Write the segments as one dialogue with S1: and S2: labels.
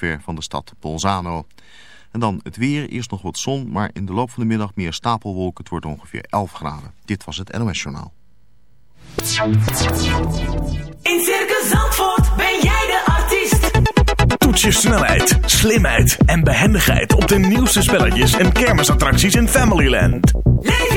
S1: niet ver van de stad Bolzano. En dan het weer, eerst nog wat zon, maar in de loop van de middag meer stapelwolken. Het wordt ongeveer 11 graden. Dit was het NOS Journaal.
S2: In Circus Zandvoort ben jij de artiest.
S3: Toets je snelheid, slimheid en behendigheid op de nieuwste spelletjes en kermisattracties in Familyland.
S2: Leef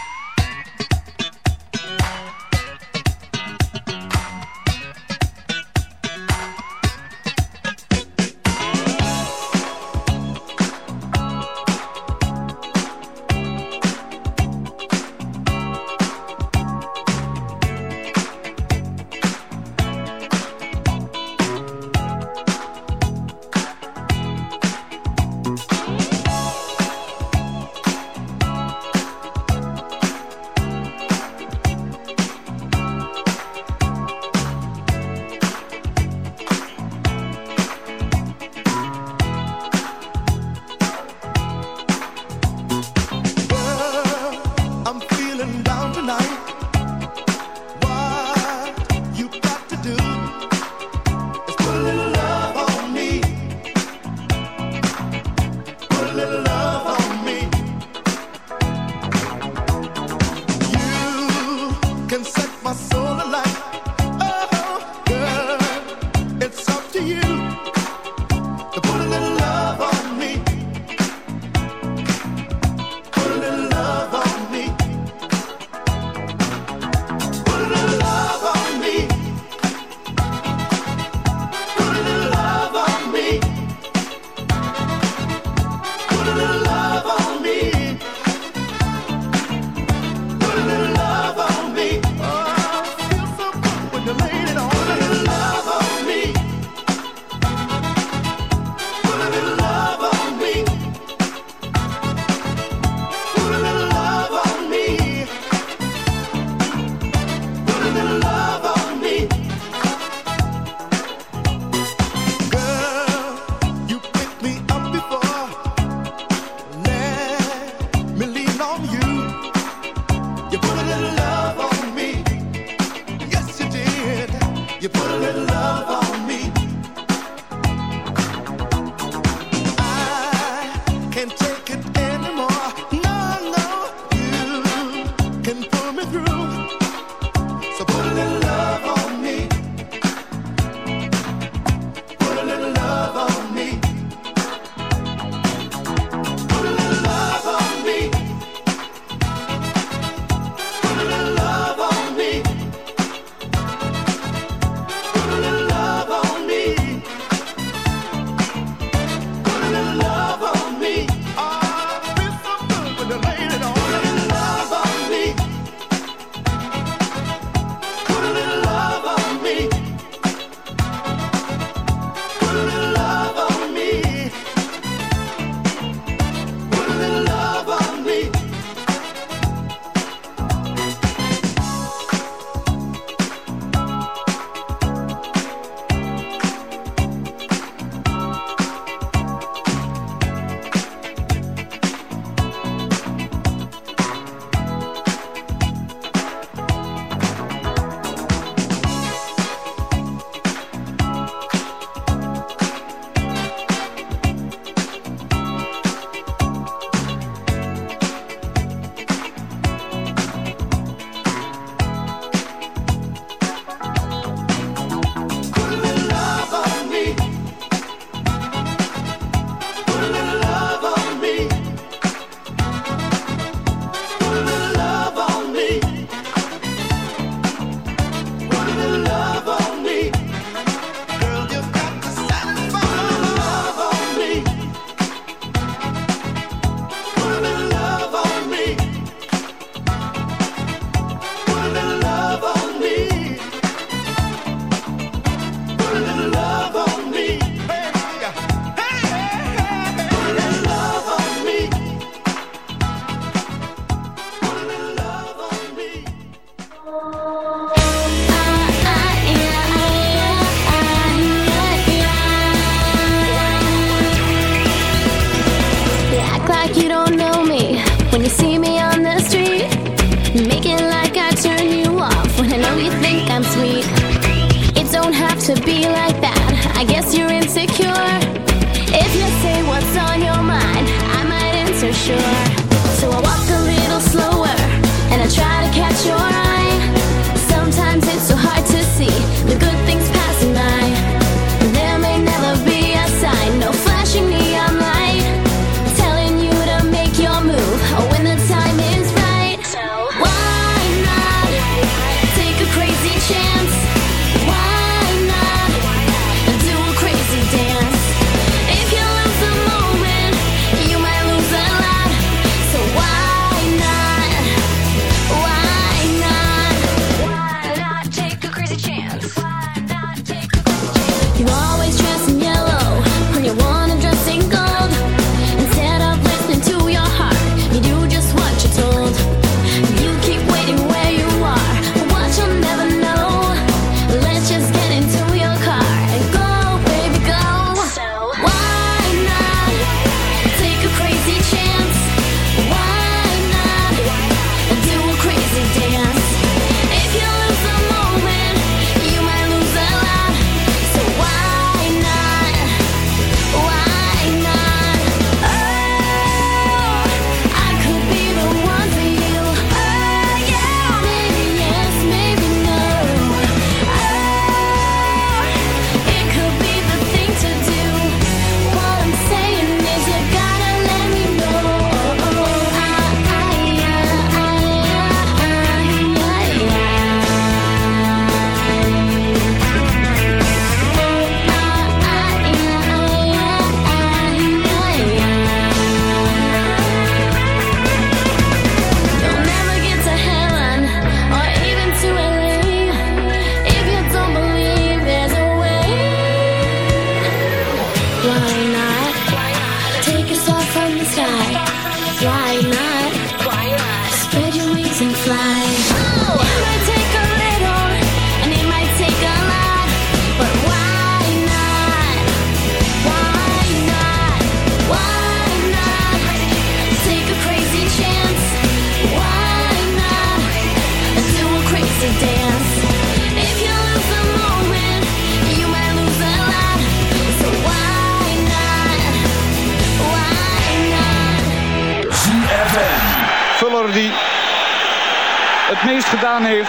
S4: little love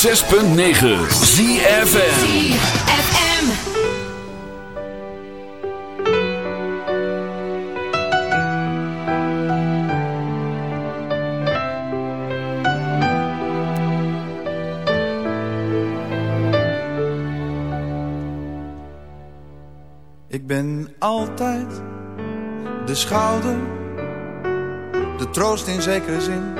S5: 106.9 ZFM.
S2: FM.
S6: Ik ben altijd de schouder, de troost in zekere zin.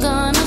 S7: gonna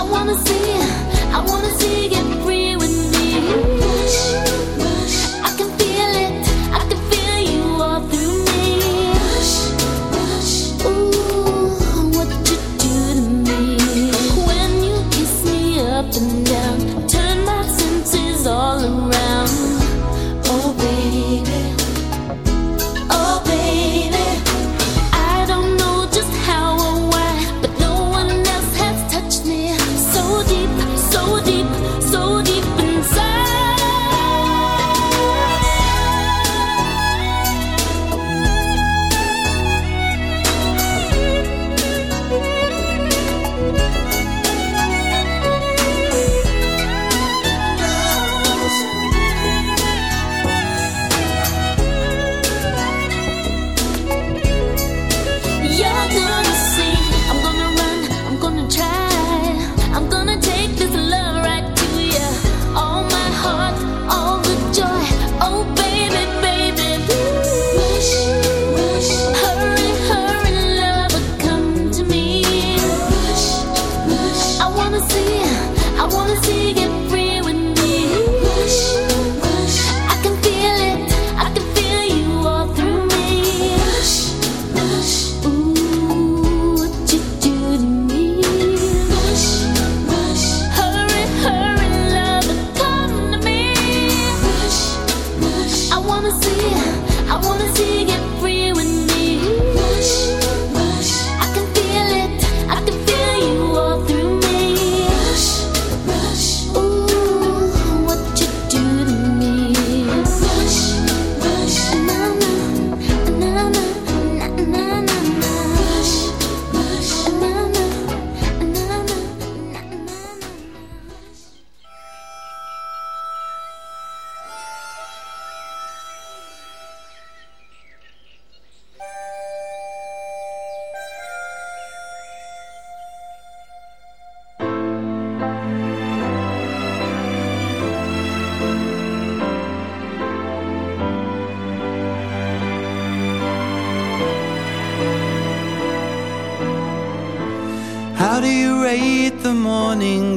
S7: I wanna see, I wanna see.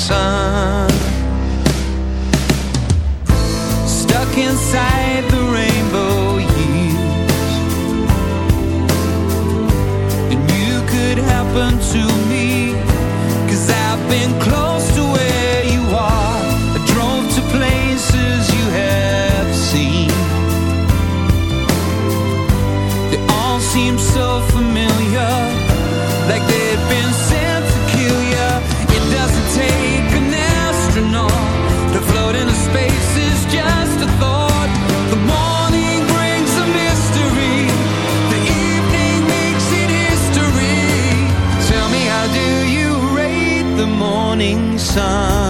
S8: sun. morning sun.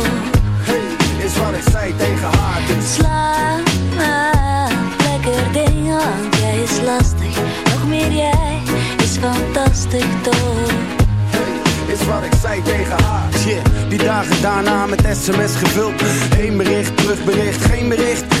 S9: Is wat ik zei tegen haar, dus
S7: Slaap, lekker ding, want jij is lastig. Nog meer jij is fantastisch toch?
S9: is wat ik zei tegen haar. Shit, die dagen daarna met sms gevuld. Heen bericht, terugbericht, geen bericht.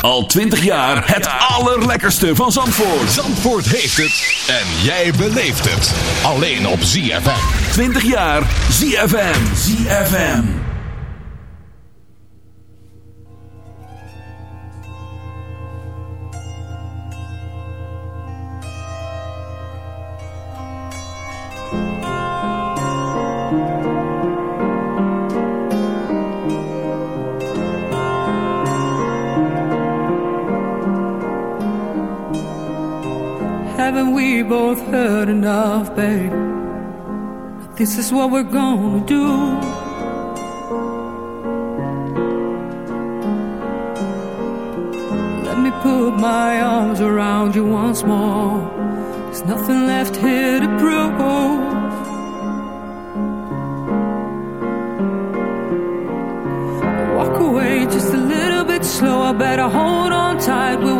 S5: Al 20 jaar het allerlekkerste van Zandvoort.
S10: Zandvoort heeft het en jij beleeft het. Alleen op ZFM.
S5: 20 jaar ZFM. ZFM.
S11: Heard enough, babe? This is what we're gonna do. Let me put my arms around you once more. There's nothing left here to prove. Walk away just a little bit slower. Better hold on tight. Will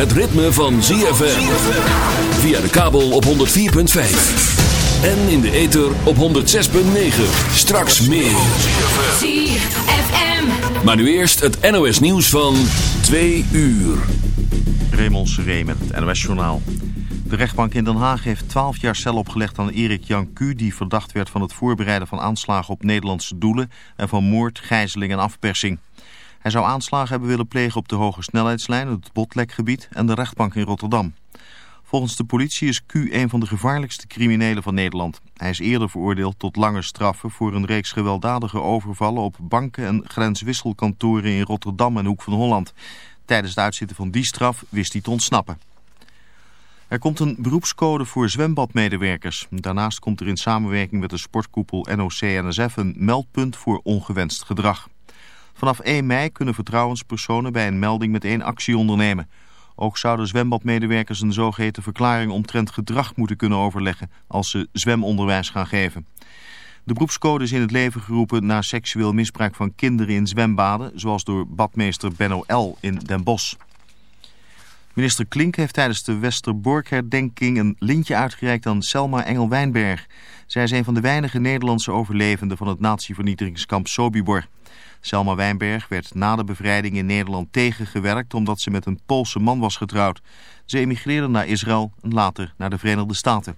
S5: het ritme van ZFM. Via de kabel op 104.5. En in de ether op 106.9. Straks meer.
S2: ZFM.
S5: Maar nu eerst het NOS nieuws van 2 uur.
S1: Raymond Seré met het NOS-journaal. De rechtbank in Den Haag heeft 12 jaar cel opgelegd aan Erik Jan Q... die verdacht werd van het voorbereiden van aanslagen op Nederlandse doelen... en van moord, gijzeling en afpersing. Hij zou aanslagen hebben willen plegen op de hoge snelheidslijn... het Botlekgebied en de rechtbank in Rotterdam. Volgens de politie is Q een van de gevaarlijkste criminelen van Nederland. Hij is eerder veroordeeld tot lange straffen voor een reeks gewelddadige overvallen op banken en grenswisselkantoren in Rotterdam en Hoek van Holland. Tijdens het uitzitten van die straf wist hij te ontsnappen. Er komt een beroepscode voor zwembadmedewerkers. Daarnaast komt er in samenwerking met de sportkoepel NOC-NSF een meldpunt voor ongewenst gedrag. Vanaf 1 mei kunnen vertrouwenspersonen bij een melding meteen actie ondernemen. Ook zouden zwembadmedewerkers een zogeheten verklaring omtrent gedrag moeten kunnen overleggen als ze zwemonderwijs gaan geven. De beroepscode is in het leven geroepen na seksueel misbruik van kinderen in zwembaden, zoals door badmeester Benno L. in Den Bosch. Minister Klink heeft tijdens de Westerbork-herdenking een lintje uitgereikt aan Selma Engel-Wijnberg. Zij is een van de weinige Nederlandse overlevenden van het natievernietigingskamp Sobibor. Selma Wijnberg werd na de bevrijding in Nederland tegengewerkt omdat ze met een Poolse man was getrouwd. Ze emigreerde naar Israël en later naar de Verenigde Staten.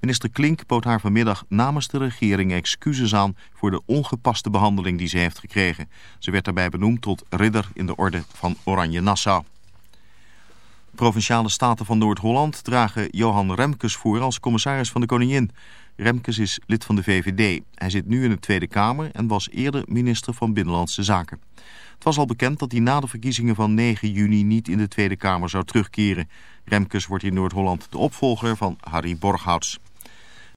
S1: Minister Klink bood haar vanmiddag namens de regering excuses aan voor de ongepaste behandeling die ze heeft gekregen. Ze werd daarbij benoemd tot ridder in de orde van Oranje Nassau. Provinciale Staten van Noord-Holland dragen Johan Remkes voor als commissaris van de Koningin. Remkes is lid van de VVD. Hij zit nu in de Tweede Kamer en was eerder minister van Binnenlandse Zaken. Het was al bekend dat hij na de verkiezingen van 9 juni niet in de Tweede Kamer zou terugkeren. Remkes wordt in Noord-Holland de opvolger van Harry Borghouts.